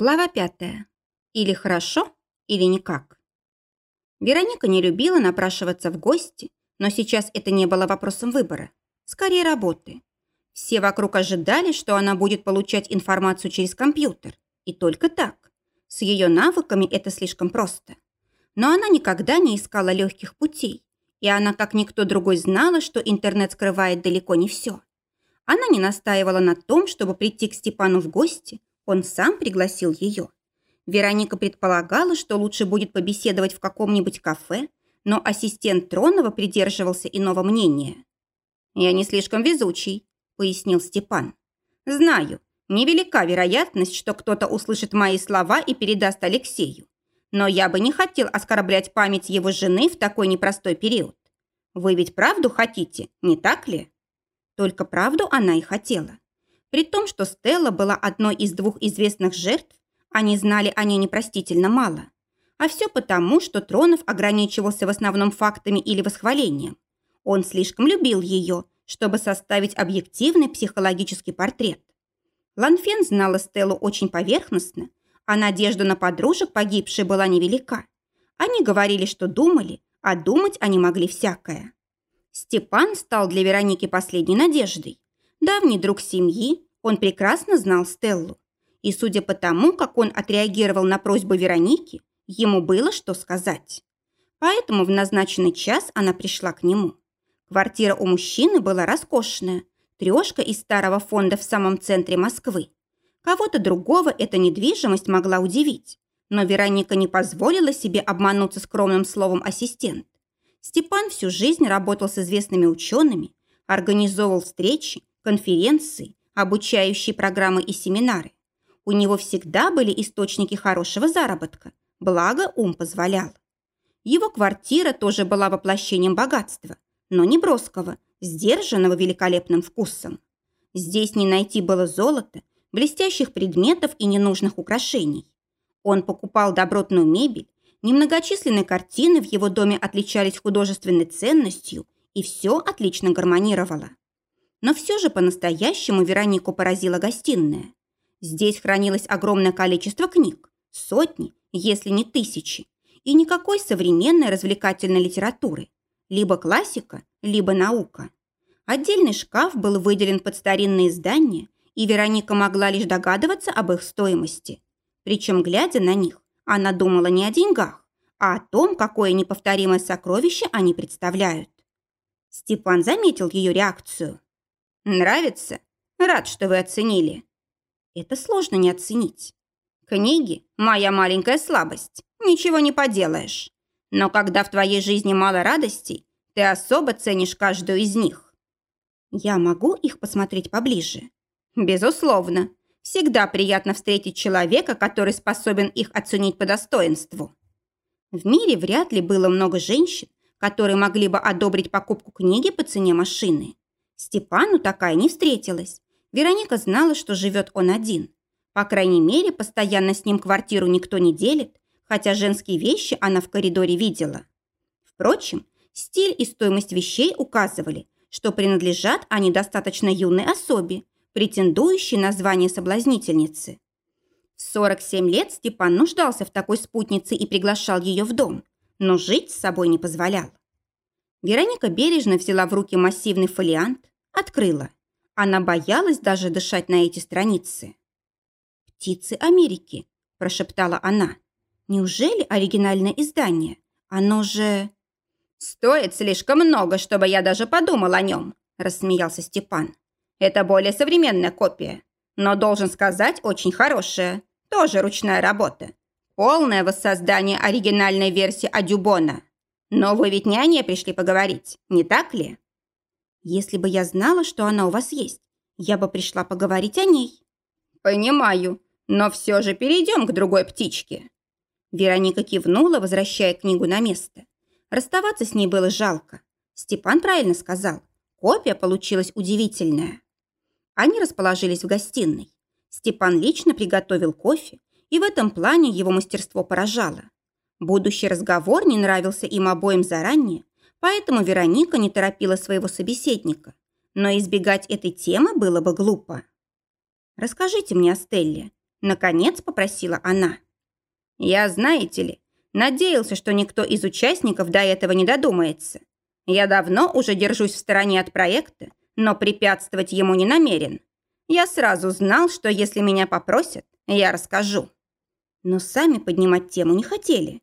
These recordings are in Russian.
Глава пятая. Или хорошо, или никак. Вероника не любила напрашиваться в гости, но сейчас это не было вопросом выбора. Скорее, работы. Все вокруг ожидали, что она будет получать информацию через компьютер. И только так. С ее навыками это слишком просто. Но она никогда не искала легких путей. И она, как никто другой, знала, что интернет скрывает далеко не все. Она не настаивала на том, чтобы прийти к Степану в гости, он сам пригласил ее. Вероника предполагала, что лучше будет побеседовать в каком-нибудь кафе, но ассистент Тронова придерживался иного мнения. «Я не слишком везучий», – пояснил Степан. «Знаю, невелика вероятность, что кто-то услышит мои слова и передаст Алексею. Но я бы не хотел оскорблять память его жены в такой непростой период. Вы ведь правду хотите, не так ли?» Только правду она и хотела. При том, что Стелла была одной из двух известных жертв, они знали о ней непростительно мало. А все потому, что Тронов ограничивался в основном фактами или восхвалением. Он слишком любил ее, чтобы составить объективный психологический портрет. Ланфен знала Стеллу очень поверхностно, а надежда на подружек погибшей была невелика. Они говорили, что думали, а думать они могли всякое. Степан стал для Вероники последней надеждой. Давний друг семьи, он прекрасно знал Стеллу. И судя по тому, как он отреагировал на просьбу Вероники, ему было что сказать. Поэтому в назначенный час она пришла к нему. Квартира у мужчины была роскошная, трешка из старого фонда в самом центре Москвы. Кого-то другого эта недвижимость могла удивить, но Вероника не позволила себе обмануться скромным словом «ассистент». Степан всю жизнь работал с известными учеными, организовывал встречи, конференции, обучающие программы и семинары. У него всегда были источники хорошего заработка, благо ум позволял. Его квартира тоже была воплощением богатства, но не броского, сдержанного великолепным вкусом. Здесь не найти было золота, блестящих предметов и ненужных украшений. Он покупал добротную мебель, немногочисленные картины в его доме отличались художественной ценностью, и все отлично гармонировало. Но все же по-настоящему Веронику поразила гостиная. Здесь хранилось огромное количество книг, сотни, если не тысячи, и никакой современной развлекательной литературы. Либо классика, либо наука. Отдельный шкаф был выделен под старинные издания, и Вероника могла лишь догадываться об их стоимости. Причем, глядя на них, она думала не о деньгах, а о том, какое неповторимое сокровище они представляют. Степан заметил ее реакцию. Нравится? Рад, что вы оценили. Это сложно не оценить. Книги – моя маленькая слабость. Ничего не поделаешь. Но когда в твоей жизни мало радостей, ты особо ценишь каждую из них. Я могу их посмотреть поближе? Безусловно. Всегда приятно встретить человека, который способен их оценить по достоинству. В мире вряд ли было много женщин, которые могли бы одобрить покупку книги по цене машины. Степану такая не встретилась. Вероника знала, что живет он один. По крайней мере, постоянно с ним квартиру никто не делит, хотя женские вещи она в коридоре видела. Впрочем, стиль и стоимость вещей указывали, что принадлежат они достаточно юной особе, претендующей на звание соблазнительницы. В 47 лет Степан нуждался в такой спутнице и приглашал ее в дом, но жить с собой не позволял. Вероника бережно взяла в руки массивный фолиант, открыла. Она боялась даже дышать на эти страницы. «Птицы Америки», – прошептала она. «Неужели оригинальное издание? Оно же...» «Стоит слишком много, чтобы я даже подумал о нем», – рассмеялся Степан. «Это более современная копия, но, должен сказать, очень хорошая. Тоже ручная работа. Полное воссоздание оригинальной версии Адюбона. Но вы ведь не о ней пришли поговорить, не так ли? Если бы я знала, что она у вас есть, я бы пришла поговорить о ней. Понимаю, но все же перейдем к другой птичке. Вероника кивнула, возвращая книгу на место. Расставаться с ней было жалко. Степан правильно сказал. Копия получилась удивительная. Они расположились в гостиной. Степан лично приготовил кофе, и в этом плане его мастерство поражало. Будущий разговор не нравился им обоим заранее, поэтому Вероника не торопила своего собеседника. Но избегать этой темы было бы глупо. «Расскажите мне о Стелле», Наконец попросила она. Я, знаете ли, надеялся, что никто из участников до этого не додумается. Я давно уже держусь в стороне от проекта, но препятствовать ему не намерен. Я сразу знал, что если меня попросят, я расскажу. Но сами поднимать тему не хотели.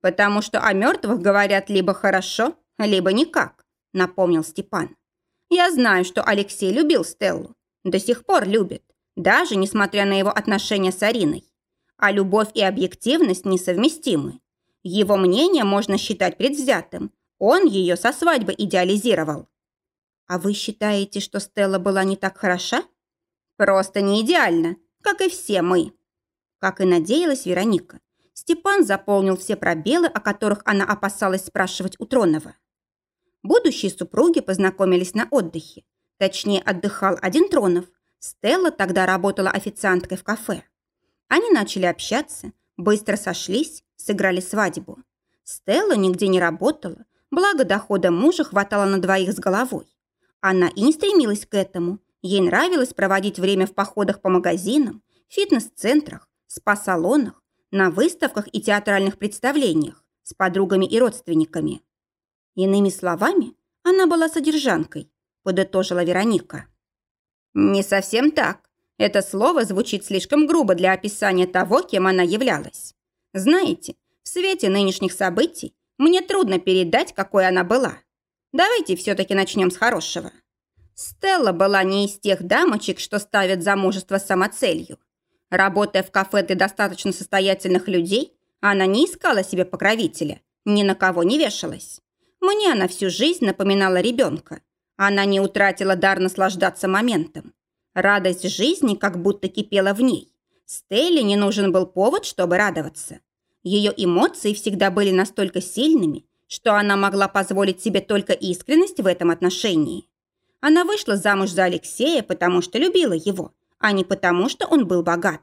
Потому что о мертвых говорят либо хорошо, либо никак, напомнил Степан. Я знаю, что Алексей любил Стеллу. До сих пор любит, даже несмотря на его отношения с Ариной. А любовь и объективность несовместимы. Его мнение можно считать предвзятым. Он ее со свадьбы идеализировал. А вы считаете, что Стелла была не так хороша? Просто не идеально, как и все мы. Как и надеялась Вероника, Степан заполнил все пробелы, о которых она опасалась спрашивать у Тронова. Будущие супруги познакомились на отдыхе. Точнее, отдыхал один Тронов. Стелла тогда работала официанткой в кафе. Они начали общаться, быстро сошлись, сыграли свадьбу. Стелла нигде не работала, благо дохода мужа хватало на двоих с головой. Она и не стремилась к этому. Ей нравилось проводить время в походах по магазинам, фитнес-центрах, спа-салонах, на выставках и театральных представлениях с подругами и родственниками. Иными словами, она была содержанкой, подытожила Вероника. Не совсем так. Это слово звучит слишком грубо для описания того, кем она являлась. Знаете, в свете нынешних событий мне трудно передать, какой она была. Давайте все-таки начнем с хорошего. Стелла была не из тех дамочек, что ставят замужество самоцелью. Работая в кафе для достаточно состоятельных людей, она не искала себе покровителя, ни на кого не вешалась. Мне она всю жизнь напоминала ребенка. Она не утратила дар наслаждаться моментом. Радость жизни как будто кипела в ней. Стелле не нужен был повод, чтобы радоваться. Ее эмоции всегда были настолько сильными, что она могла позволить себе только искренность в этом отношении. Она вышла замуж за Алексея, потому что любила его, а не потому, что он был богат.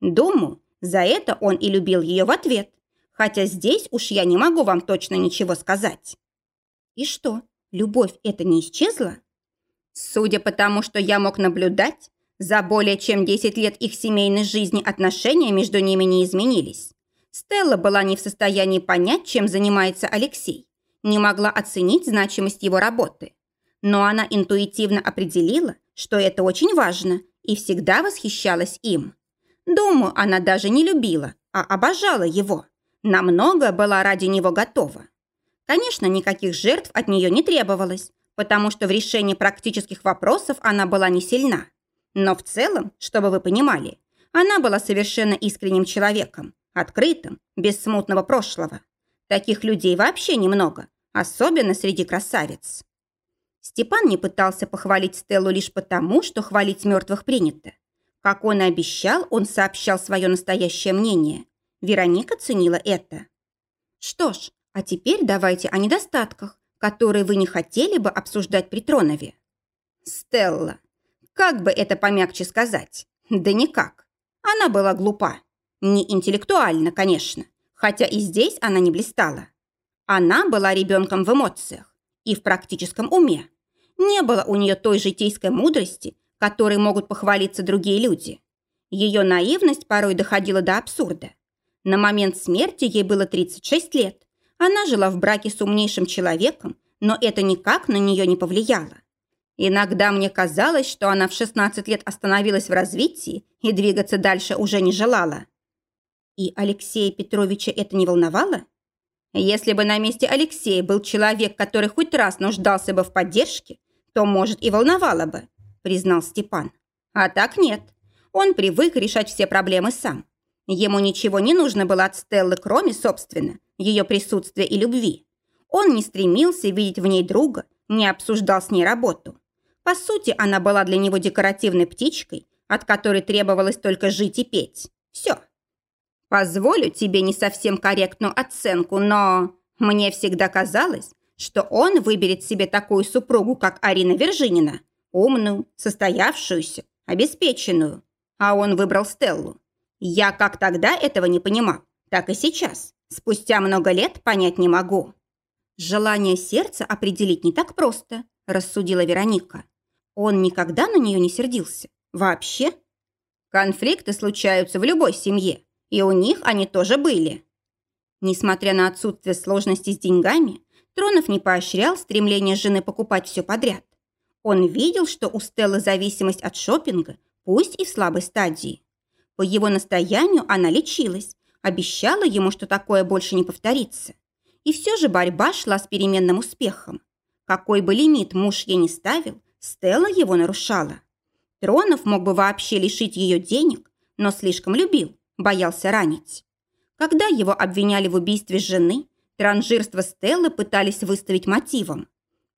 Думаю, за это он и любил ее в ответ, хотя здесь уж я не могу вам точно ничего сказать. И что, любовь это не исчезла? Судя по тому, что я мог наблюдать, за более чем 10 лет их семейной жизни отношения между ними не изменились. Стелла была не в состоянии понять, чем занимается Алексей, не могла оценить значимость его работы. Но она интуитивно определила, что это очень важно, и всегда восхищалась им. Думаю, она даже не любила, а обожала его. Намного была ради него готова. Конечно, никаких жертв от нее не требовалось, потому что в решении практических вопросов она была не сильна. Но в целом, чтобы вы понимали, она была совершенно искренним человеком, открытым, без смутного прошлого. Таких людей вообще немного, особенно среди красавиц. Степан не пытался похвалить Стеллу лишь потому, что хвалить мертвых принято. Как он и обещал, он сообщал свое настоящее мнение. Вероника ценила это. Что ж, а теперь давайте о недостатках, которые вы не хотели бы обсуждать при Тронове. Стелла. Как бы это помягче сказать? Да никак. Она была глупа. Не интеллектуально, конечно, хотя и здесь она не блистала. Она была ребенком в эмоциях и в практическом уме. Не было у нее той житейской мудрости, которой могут похвалиться другие люди. Ее наивность порой доходила до абсурда. На момент смерти ей было 36 лет. Она жила в браке с умнейшим человеком, но это никак на нее не повлияло. Иногда мне казалось, что она в 16 лет остановилась в развитии и двигаться дальше уже не желала. И Алексея Петровича это не волновало? Если бы на месте Алексея был человек, который хоть раз нуждался бы в поддержке, то, может, и волновало бы, признал Степан. А так нет. Он привык решать все проблемы сам. Ему ничего не нужно было от Стеллы, кроме, собственно, ее присутствия и любви. Он не стремился видеть в ней друга, не обсуждал с ней работу. По сути, она была для него декоративной птичкой, от которой требовалось только жить и петь. Все. Позволю тебе не совсем корректную оценку, но мне всегда казалось, что он выберет себе такую супругу, как Арина Вержинина, умную, состоявшуюся, обеспеченную. А он выбрал Стеллу. Я как тогда этого не понимал, так и сейчас. Спустя много лет понять не могу. Желание сердца определить не так просто, рассудила Вероника. Он никогда на нее не сердился. Вообще? Конфликты случаются в любой семье, и у них они тоже были. Несмотря на отсутствие сложностей с деньгами, Тронов не поощрял стремление жены покупать все подряд. Он видел, что у Стеллы зависимость от шопинга, пусть и в слабой стадии. По его настоянию она лечилась, обещала ему, что такое больше не повторится. И все же борьба шла с переменным успехом. Какой бы лимит муж ей не ставил, Стелла его нарушала. Тронов мог бы вообще лишить ее денег, но слишком любил, боялся ранить. Когда его обвиняли в убийстве жены, транжирство Стеллы пытались выставить мотивом.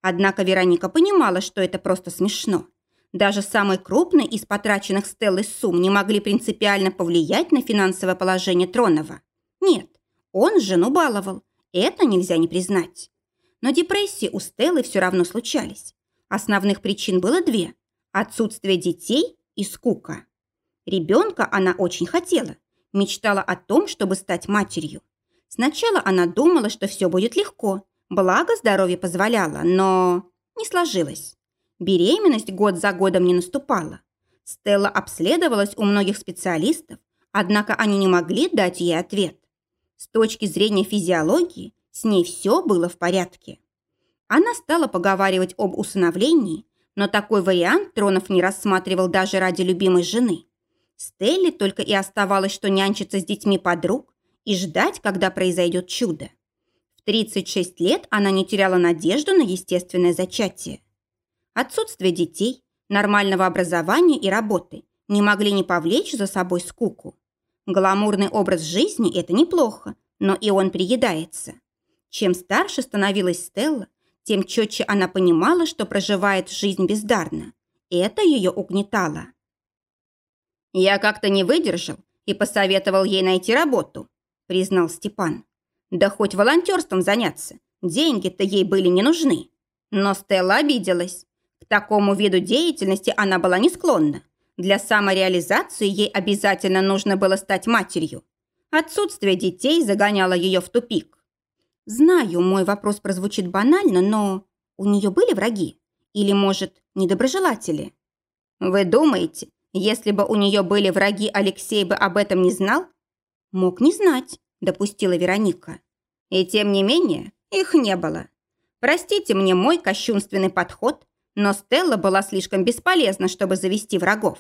Однако Вероника понимала, что это просто смешно. Даже самые крупные из потраченных Стеллой сумм не могли принципиально повлиять на финансовое положение Тронова. Нет, он жену баловал, это нельзя не признать. Но депрессии у Стеллы все равно случались. Основных причин было две Отсутствие детей и скука. Ребенка она очень хотела, мечтала о том, чтобы стать матерью. Сначала она думала, что все будет легко, благо здоровье позволяло, но не сложилось. Беременность год за годом не наступала. Стелла обследовалась у многих специалистов, однако они не могли дать ей ответ. С точки зрения физиологии с ней все было в порядке. Она стала поговаривать об усыновлении, но такой вариант Тронов не рассматривал даже ради любимой жены. Стелле только и оставалось, что нянчиться с детьми подруг и ждать, когда произойдет чудо. В 36 лет она не теряла надежду на естественное зачатие. Отсутствие детей, нормального образования и работы не могли не повлечь за собой скуку. Гламурный образ жизни – это неплохо, но и он приедается. Чем старше становилась Стелла, тем четче она понимала, что проживает жизнь бездарно. Это ее угнетало. «Я как-то не выдержал и посоветовал ей найти работу», признал Степан. «Да хоть волонтерством заняться, деньги-то ей были не нужны». Но Стелла обиделась. К такому виду деятельности она была не склонна. Для самореализации ей обязательно нужно было стать матерью. Отсутствие детей загоняло ее в тупик. Знаю, мой вопрос прозвучит банально, но у нее были враги? Или, может, недоброжелатели? Вы думаете, если бы у нее были враги, Алексей бы об этом не знал? Мог не знать, допустила Вероника. И тем не менее, их не было. Простите мне мой кощунственный подход, но Стелла была слишком бесполезна, чтобы завести врагов.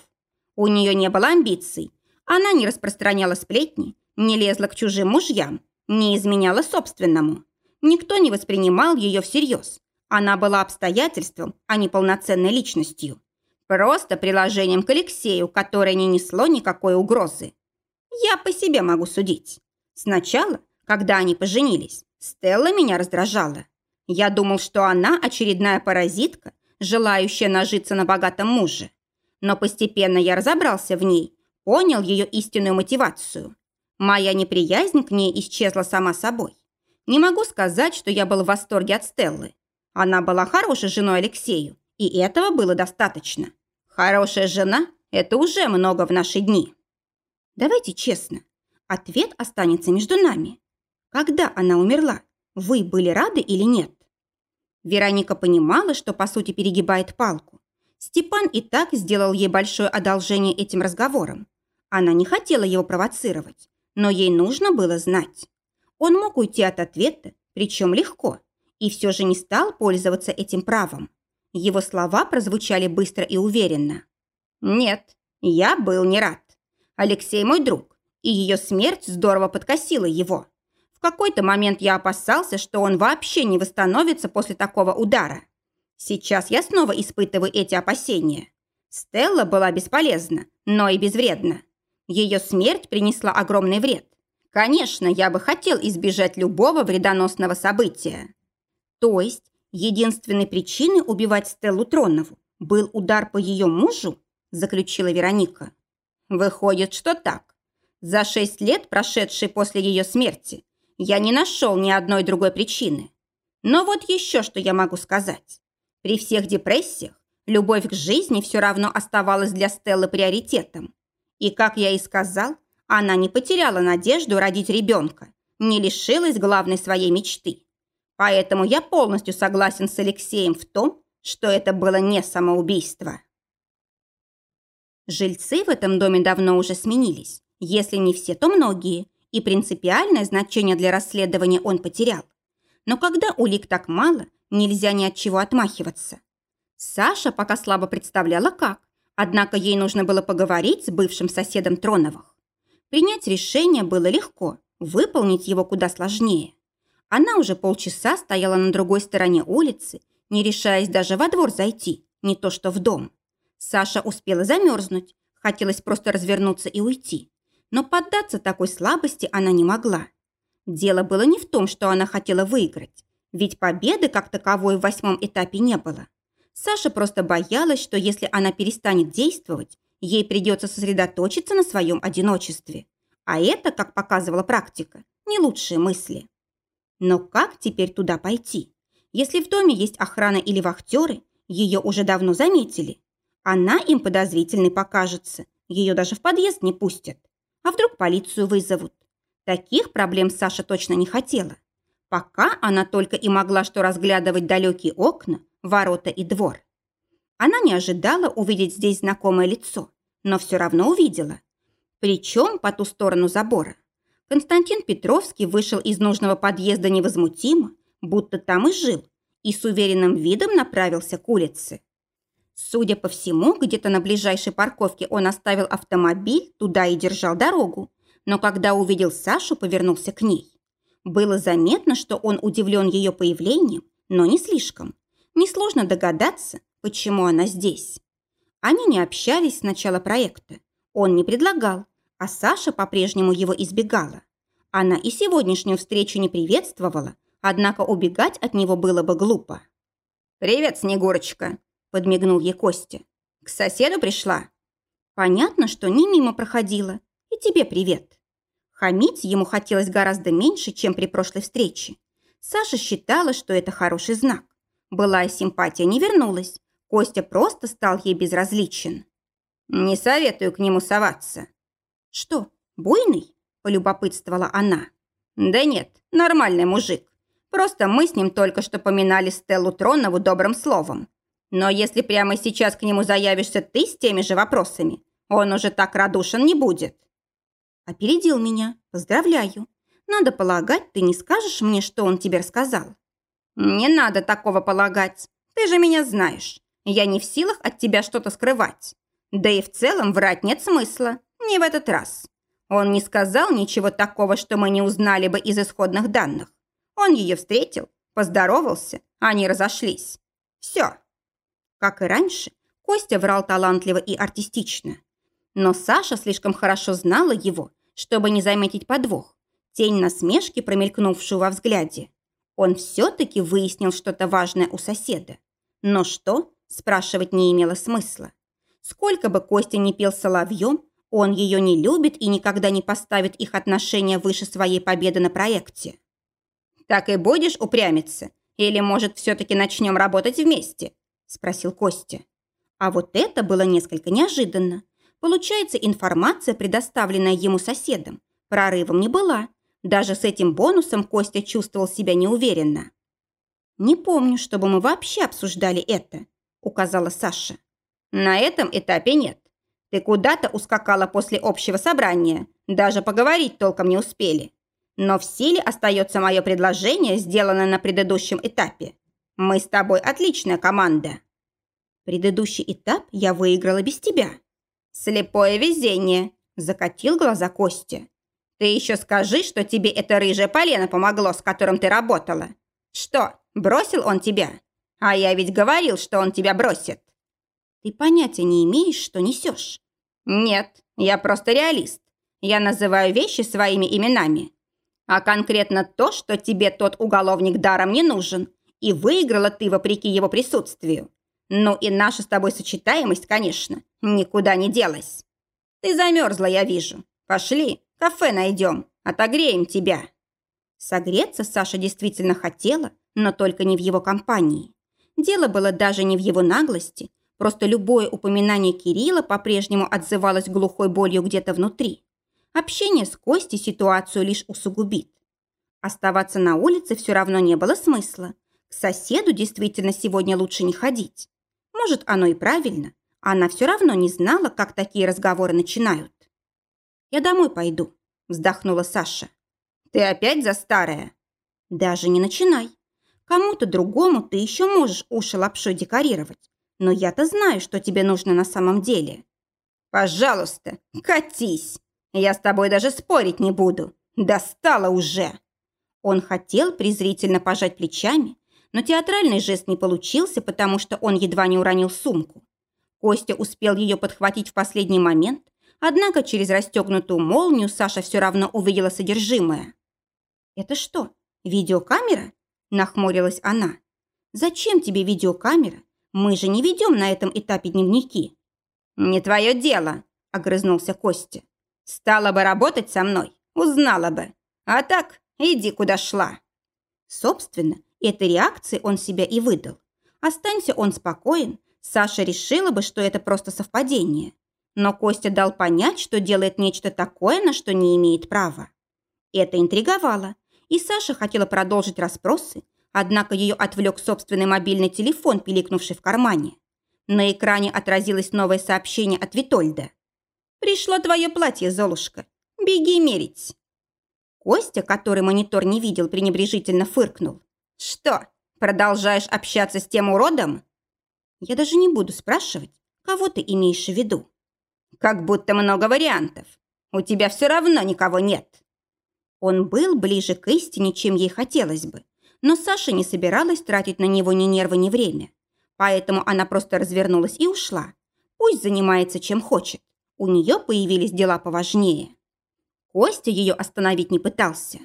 У нее не было амбиций. Она не распространяла сплетни, не лезла к чужим мужьям, не изменяла собственному. Никто не воспринимал ее всерьез. Она была обстоятельством, а не полноценной личностью. Просто приложением к Алексею, которое не несло никакой угрозы. Я по себе могу судить. Сначала, когда они поженились, Стелла меня раздражала. Я думал, что она очередная паразитка, желающая нажиться на богатом муже. Но постепенно я разобрался в ней, понял ее истинную мотивацию. Моя неприязнь к ней исчезла сама собой. Не могу сказать, что я был в восторге от Стеллы. Она была хорошей женой Алексею, и этого было достаточно. Хорошая жена – это уже много в наши дни. Давайте честно. Ответ останется между нами. Когда она умерла, вы были рады или нет? Вероника понимала, что по сути перегибает палку. Степан и так сделал ей большое одолжение этим разговором. Она не хотела его провоцировать, но ей нужно было знать. Он мог уйти от ответа, причем легко, и все же не стал пользоваться этим правом. Его слова прозвучали быстро и уверенно. «Нет, я был не рад. Алексей мой друг, и ее смерть здорово подкосила его. Какой-то момент я опасался, что он вообще не восстановится после такого удара. Сейчас я снова испытываю эти опасения. Стелла была бесполезна, но и безвредна. Ее смерть принесла огромный вред. Конечно, я бы хотел избежать любого вредоносного события. То есть, единственной причиной убивать Стеллу Тронову был удар по ее мужу, заключила Вероника. Выходит, что так. За шесть лет, прошедшие после ее смерти, я не нашел ни одной другой причины. Но вот еще что я могу сказать. При всех депрессиях любовь к жизни все равно оставалась для Стеллы приоритетом. И, как я и сказал, она не потеряла надежду родить ребенка, не лишилась главной своей мечты. Поэтому я полностью согласен с Алексеем в том, что это было не самоубийство. Жильцы в этом доме давно уже сменились. Если не все, то многие. И принципиальное значение для расследования он потерял. Но когда улик так мало, нельзя ни от чего отмахиваться. Саша пока слабо представляла как, однако ей нужно было поговорить с бывшим соседом Троновых. Принять решение было легко, выполнить его куда сложнее. Она уже полчаса стояла на другой стороне улицы, не решаясь даже во двор зайти, не то что в дом. Саша успела замерзнуть, хотелось просто развернуться и уйти. Но поддаться такой слабости она не могла. Дело было не в том, что она хотела выиграть, ведь победы как таковой в восьмом этапе не было. Саша просто боялась, что если она перестанет действовать, ей придется сосредоточиться на своем одиночестве. А это, как показывала практика, не лучшие мысли. Но как теперь туда пойти? Если в доме есть охрана или вахтеры, ее уже давно заметили. Она им подозрительной покажется, ее даже в подъезд не пустят. А вдруг полицию вызовут? Таких проблем Саша точно не хотела. Пока она только и могла что разглядывать далекие окна, ворота и двор. Она не ожидала увидеть здесь знакомое лицо, но все равно увидела. Причем по ту сторону забора. Константин Петровский вышел из нужного подъезда невозмутимо, будто там и жил, и с уверенным видом направился к улице. Судя по всему, где-то на ближайшей парковке он оставил автомобиль, туда и держал дорогу, но когда увидел Сашу, повернулся к ней. Было заметно, что он удивлен ее появлением, но не слишком. Несложно догадаться, почему она здесь. Они не общались с начала проекта. Он не предлагал, а Саша по-прежнему его избегала. Она и сегодняшнюю встречу не приветствовала, однако убегать от него было бы глупо. «Привет, Снегурочка!» – подмигнул ей Костя. «К соседу пришла?» «Понятно, что не мимо проходила. И тебе привет». Хамить ему хотелось гораздо меньше, чем при прошлой встрече. Саша считала, что это хороший знак. Былая симпатия не вернулась. Костя просто стал ей безразличен. «Не советую к нему соваться». «Что, буйный?» – полюбопытствовала она. «Да нет, нормальный мужик. Просто мы с ним только что поминали Стеллу Тронову добрым словом. Но если прямо сейчас к нему заявишься ты с теми же вопросами, он уже так радушен не будет». «Опередил меня. Поздравляю. Надо полагать, ты не скажешь мне, что он тебе рассказал?» «Не надо такого полагать. Ты же меня знаешь. Я не в силах от тебя что-то скрывать. Да и в целом врать нет смысла. Не в этот раз. Он не сказал ничего такого, что мы не узнали бы из исходных данных. Он ее встретил, поздоровался, они разошлись. Все. Как и раньше, Костя врал талантливо и артистично. Но Саша слишком хорошо знала его, чтобы не заметить подвох. Тень насмешки, промелькнувшую во взгляде. Он все-таки выяснил что-то важное у соседа. Но что, спрашивать не имело смысла. Сколько бы Костя не пел соловьем, он ее не любит и никогда не поставит их отношения выше своей победы на проекте. «Так и будешь упрямиться? Или, может, все-таки начнем работать вместе?» – спросил Костя. А вот это было несколько неожиданно. Получается, информация, предоставленная ему соседом, прорывом не была – даже с этим бонусом Костя чувствовал себя неуверенно. «Не помню, чтобы мы вообще обсуждали это», – указала Саша. «На этом этапе нет. Ты куда-то ускакала после общего собрания, даже поговорить толком не успели. Но в силе остается мое предложение, сделанное на предыдущем этапе. Мы с тобой отличная команда». «Предыдущий этап я выиграла без тебя». «Слепое везение», – закатил глаза Костя. Ты еще скажи, что тебе это рыжее полено помогло, с которым ты работала. Что, бросил он тебя? А я ведь говорил, что он тебя бросит. Ты понятия не имеешь, что несешь. Нет, я просто реалист. Я называю вещи своими именами. А конкретно то, что тебе тот уголовник даром не нужен, и выиграла ты вопреки его присутствию. Ну и наша с тобой сочетаемость, конечно, никуда не делась. Ты замерзла, я вижу. Пошли, Кафе найдем, отогреем тебя». Согреться Саша действительно хотела, но только не в его компании. Дело было даже не в его наглости, просто любое упоминание Кирилла по-прежнему отзывалось глухой болью где-то внутри. Общение с Костей ситуацию лишь усугубит. Оставаться на улице все равно не было смысла. Соседу действительно сегодня лучше не ходить. Может, оно и правильно. Она все равно не знала, как такие разговоры начинают. «Я домой пойду», – вздохнула Саша. «Ты опять за старое?» «Даже не начинай. Кому-то другому ты еще можешь уши лапшой декорировать, но я-то знаю, что тебе нужно на самом деле». «Пожалуйста, катись. Я с тобой даже спорить не буду. Достала уже!» Он хотел презрительно пожать плечами, но театральный жест не получился, потому что он едва не уронил сумку. Костя успел ее подхватить в последний момент, однако через расстегнутую молнию Саша все равно увидела содержимое. «Это что, видеокамера?» – нахмурилась она. «Зачем тебе видеокамера? Мы же не ведем на этом этапе дневники». «Не твое дело», – огрызнулся Костя. «Стала бы работать со мной, узнала бы. А так, иди куда шла». Собственно, этой реакции он себя и выдал. Останься он спокоен, Саша решила бы, что это просто совпадение. Но Костя дал понять, что делает нечто такое, на что не имеет права. Это интриговало, и Саша хотела продолжить расспросы, однако ее отвлек собственный мобильный телефон, пиликнувший в кармане. На экране отразилось новое сообщение от Витольда. «Пришло твое платье, Золушка. Беги мерить». Костя, который монитор не видел, пренебрежительно фыркнул. «Что, продолжаешь общаться с тем уродом?» «Я даже не буду спрашивать, кого ты имеешь в виду». «Как будто много вариантов. У тебя все равно никого нет». Он был ближе к истине, чем ей хотелось бы, но Саша не собиралась тратить на него ни нервы, ни время. Поэтому она просто развернулась и ушла. Пусть занимается чем хочет. У нее появились дела поважнее. Костя ее остановить не пытался.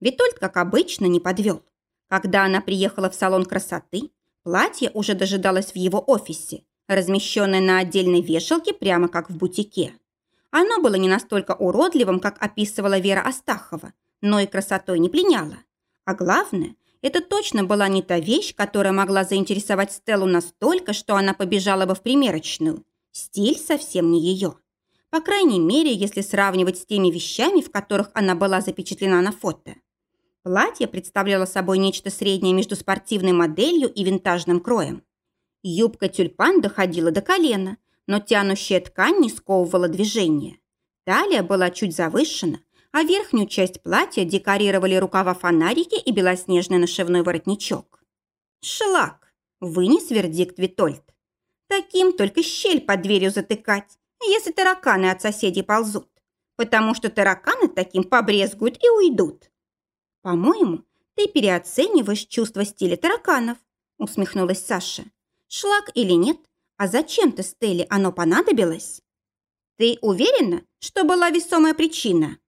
Витольд, как обычно, не подвел. Когда она приехала в салон красоты, платье уже дожидалось в его офисе, размещенное на отдельной вешалке прямо как в бутике. Оно было не настолько уродливым, как описывала Вера Астахова, но и красотой не пленяло. А главное, это точно была не та вещь, которая могла заинтересовать Стеллу настолько, что она побежала бы в примерочную. Стиль совсем не ее. По крайней мере, если сравнивать с теми вещами, в которых она была запечатлена на фото. Платье представляло собой нечто среднее между спортивной моделью и винтажным кроем. Юбка тюльпан доходила до колена, но тянущая ткань не сковывала движение. Талия была чуть завышена, а верхнюю часть платья декорировали рукава-фонарики и белоснежный нашивной воротничок. «Шлак!» – вынес вердикт Витольд. «Таким только щель под дверью затыкать, если тараканы от соседей ползут, потому что тараканы таким побрезгуют и уйдут. По-моему, ты переоцениваешь чувство стиля тараканов, усмехнулась Саша. Шлак или нет, а зачем ты Стелле оно понадобилось? Ты уверена, что была весомая причина?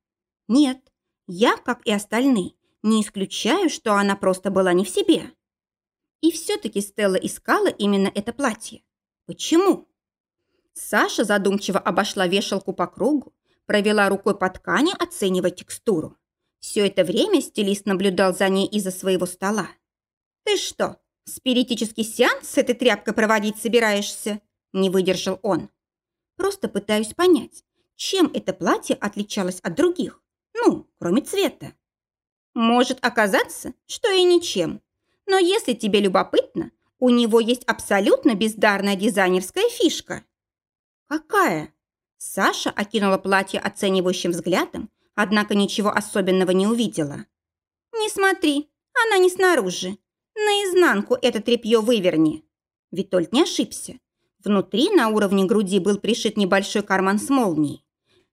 Нет, я, как и остальные, не исключаю, что она просто была не в себе. И все-таки Стелла искала именно это платье. Почему? Саша задумчиво обошла вешалку по кругу, провела рукой по ткани, оценивая текстуру. Все это время стилист наблюдал за ней из-за своего стола. «Ты что, спиритический сеанс с этой тряпкой проводить собираешься?» – не выдержал он. «Просто пытаюсь понять, чем это платье отличалось от других, ну, кроме цвета. Может оказаться, что и ничем. Но если тебе любопытно, у него есть абсолютно бездарная дизайнерская фишка. «Какая?» Саша окинула платье оценивающим взглядом, однако ничего особенного не увидела. «Не смотри, она не снаружи. Наизнанку это тряпье выверни». Витольд не ошибся. Внутри на уровне груди был пришит небольшой карман с молнией.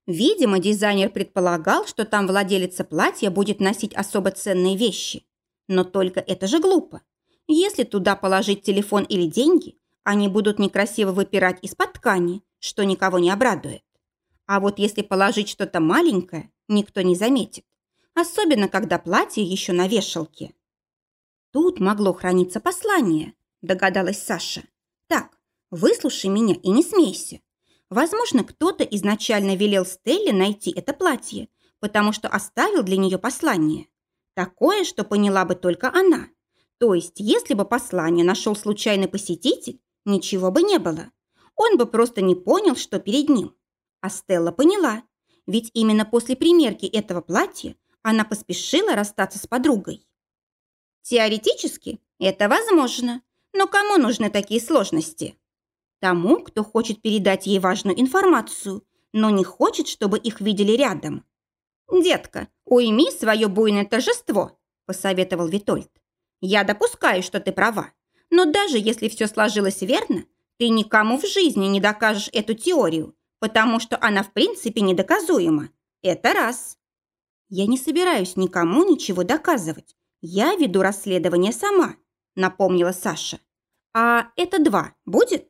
Видимо, дизайнер предполагал, что там владелица платья будет носить особо ценные вещи. Но только это же глупо. Если туда положить телефон или деньги, они будут некрасиво выпирать из-под ткани, что никого не обрадует. А вот если положить что-то маленькое, никто не заметит. Особенно, когда платье еще на вешалке. Тут могло храниться послание, догадалась Саша. Так, выслушай меня и не смейся. Возможно, кто-то изначально велел Стелле найти это платье, потому что оставил для нее послание. Такое, что поняла бы только она. То есть, если бы послание нашел случайный посетитель, ничего бы не было. Он бы просто не понял, что перед ним. А Стелла поняла, ведь именно после примерки этого платья она поспешила расстаться с подругой. Теоретически это возможно, но кому нужны такие сложности? Тому, кто хочет передать ей важную информацию, но не хочет, чтобы их видели рядом. «Детка, уйми свое буйное торжество», – посоветовал Витольд. «Я допускаю, что ты права. Но даже если все сложилось верно, ты никому в жизни не докажешь эту теорию, потому что она в принципе недоказуема. Это раз. Я не собираюсь никому ничего доказывать. Я веду расследование сама, напомнила Саша. А это два будет?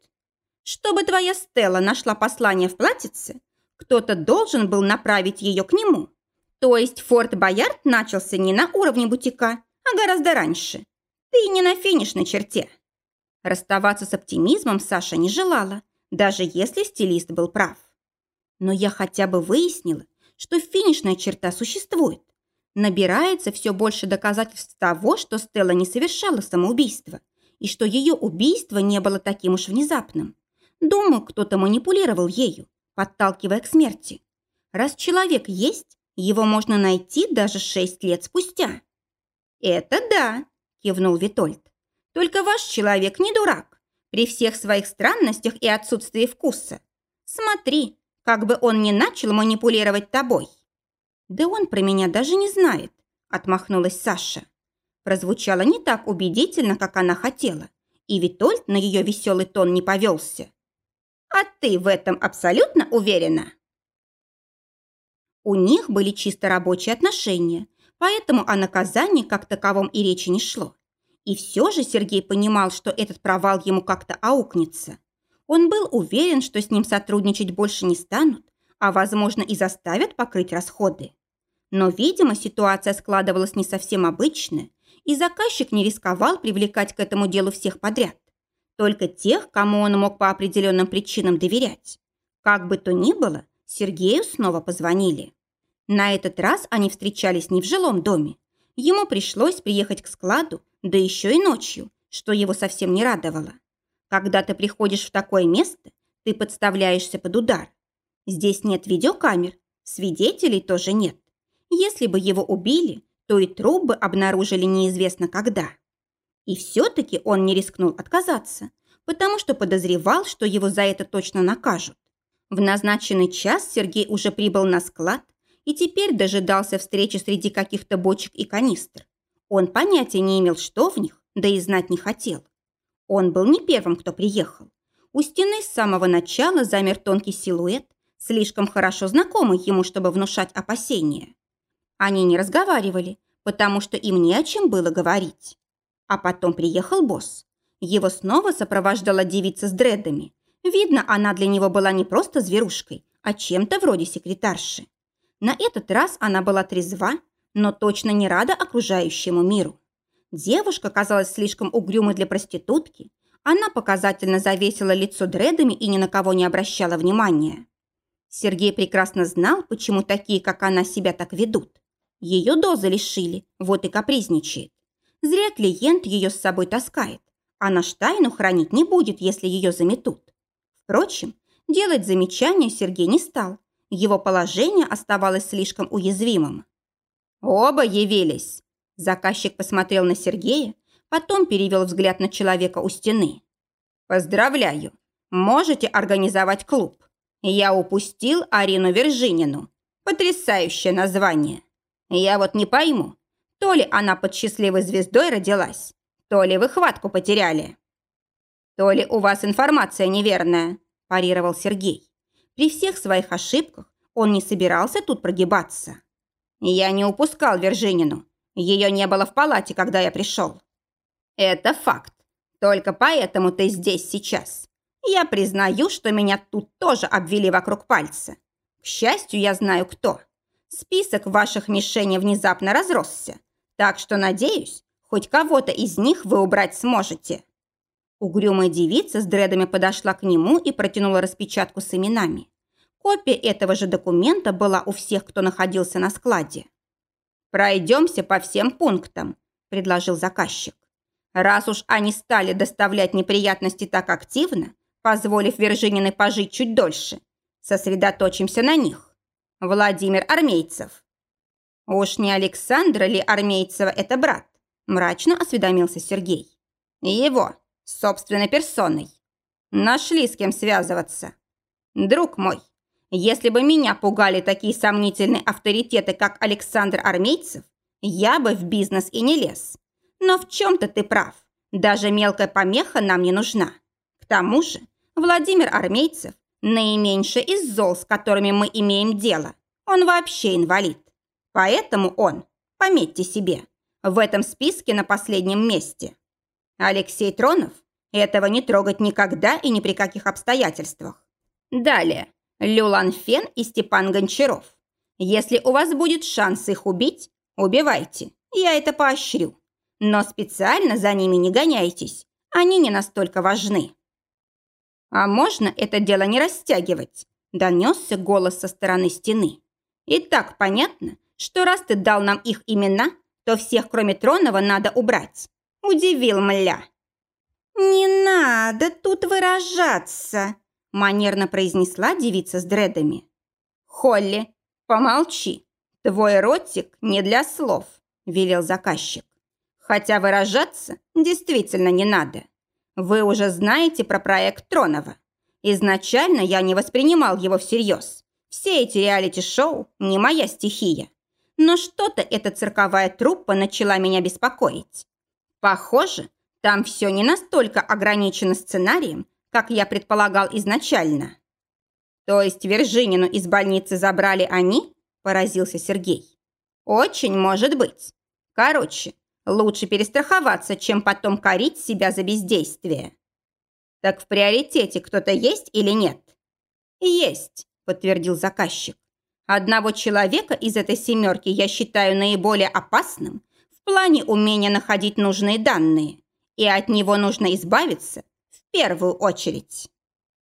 Чтобы твоя Стелла нашла послание в платьице, кто-то должен был направить ее к нему. То есть Форт Боярд начался не на уровне бутика, а гораздо раньше. Ты не на финишной черте. Расставаться с оптимизмом Саша не желала, даже если стилист был прав. Но я хотя бы выяснила, что финишная черта существует. Набирается все больше доказательств того, что Стелла не совершала самоубийство, и что ее убийство не было таким уж внезапным. Думаю, кто-то манипулировал ею, подталкивая к смерти. Раз человек есть, его можно найти даже шесть лет спустя. «Это да», – кивнул Витольд. «Только ваш человек не дурак, при всех своих странностях и отсутствии вкуса. Смотри, как бы он ни начал манипулировать тобой». «Да он про меня даже не знает», – отмахнулась Саша. Прозвучало не так убедительно, как она хотела, и Витольд на ее веселый тон не повелся. «А ты в этом абсолютно уверена?» У них были чисто рабочие отношения, поэтому о наказании как таковом и речи не шло. И все же Сергей понимал, что этот провал ему как-то аукнется. Он был уверен, что с ним сотрудничать больше не станут, а, возможно, и заставят покрыть расходы. Но, видимо, ситуация складывалась не совсем обычная, и заказчик не рисковал привлекать к этому делу всех подряд. Только тех, кому он мог по определенным причинам доверять. Как бы то ни было, Сергею снова позвонили. На этот раз они встречались не в жилом доме. Ему пришлось приехать к складу, да еще и ночью, что его совсем не радовало. Когда ты приходишь в такое место, ты подставляешься под удар. Здесь нет видеокамер, свидетелей тоже нет. Если бы его убили, то и труп бы обнаружили неизвестно когда. И все-таки он не рискнул отказаться, потому что подозревал, что его за это точно накажут. В назначенный час Сергей уже прибыл на склад и теперь дожидался встречи среди каких-то бочек и канистр. Он понятия не имел, что в них, да и знать не хотел. Он был не первым, кто приехал. У стены с самого начала замер тонкий силуэт, слишком хорошо знакомый ему, чтобы внушать опасения. Они не разговаривали, потому что им не о чем было говорить. А потом приехал босс. Его снова сопровождала девица с дредами. Видно, она для него была не просто зверушкой, а чем-то вроде секретарши. На этот раз она была трезва, но точно не рада окружающему миру. Девушка казалась слишком угрюмой для проститутки. Она показательно завесила лицо дредами и ни на кого не обращала внимания. Сергей прекрасно знал, почему такие, как она, себя так ведут. Ее дозы лишили, вот и капризничает. Зря клиент ее с собой таскает. Она штайну хранить не будет, если ее заметут. Впрочем, делать замечания Сергей не стал. Его положение оставалось слишком уязвимым. «Оба явились!» Заказчик посмотрел на Сергея, потом перевел взгляд на человека у стены. «Поздравляю! Можете организовать клуб. Я упустил Арину Вержинину. Потрясающее название. Я вот не пойму, то ли она под счастливой звездой родилась, то ли вы хватку потеряли». «То ли у вас информация неверная», – парировал Сергей. При всех своих ошибках он не собирался тут прогибаться. «Я не упускал Вержинину. Ее не было в палате, когда я пришел. Это факт. Только поэтому ты здесь сейчас. Я признаю, что меня тут тоже обвели вокруг пальца. К счастью, я знаю кто. Список ваших мишеней внезапно разросся. Так что, надеюсь, хоть кого-то из них вы убрать сможете». Угрюмая девица с дредами подошла к нему и протянула распечатку с именами. Копия этого же документа была у всех, кто находился на складе. «Пройдемся по всем пунктам», – предложил заказчик. «Раз уж они стали доставлять неприятности так активно, позволив Вержининой пожить чуть дольше, сосредоточимся на них. Владимир Армейцев». «Уж не Александра ли Армейцева это брат?» – мрачно осведомился Сергей. «Его, собственной персоной». Нашли с кем связываться. Друг мой, если бы меня пугали такие сомнительные авторитеты, как Александр Армейцев, я бы в бизнес и не лез. Но в чем-то ты прав. Даже мелкая помеха нам не нужна. К тому же Владимир Армейцев – наименьший из зол, с которыми мы имеем дело. Он вообще инвалид. Поэтому он, пометьте себе, в этом списке на последнем месте. Алексей Тронов – этого не трогать никогда и ни при каких обстоятельствах. Далее, Люлан Фен и Степан Гончаров. Если у вас будет шанс их убить, убивайте, я это поощрю. Но специально за ними не гоняйтесь, они не настолько важны. А можно это дело не растягивать? Донесся голос со стороны стены. И так понятно, что раз ты дал нам их имена, то всех, кроме Тронова, надо убрать. Удивил мля. «Не надо тут выражаться», – манерно произнесла девица с дредами. «Холли, помолчи. Твой ротик не для слов», – велел заказчик. «Хотя выражаться действительно не надо. Вы уже знаете про проект Тронова. Изначально я не воспринимал его всерьез. Все эти реалити-шоу не моя стихия. Но что-то эта цирковая труппа начала меня беспокоить. Похоже, там все не настолько ограничено сценарием, как я предполагал изначально. То есть Вержинину из больницы забрали они? Поразился Сергей. Очень может быть. Короче, лучше перестраховаться, чем потом корить себя за бездействие. Так в приоритете кто-то есть или нет? Есть, подтвердил заказчик. Одного человека из этой семерки я считаю наиболее опасным в плане умения находить нужные данные, и от него нужно избавиться первую очередь.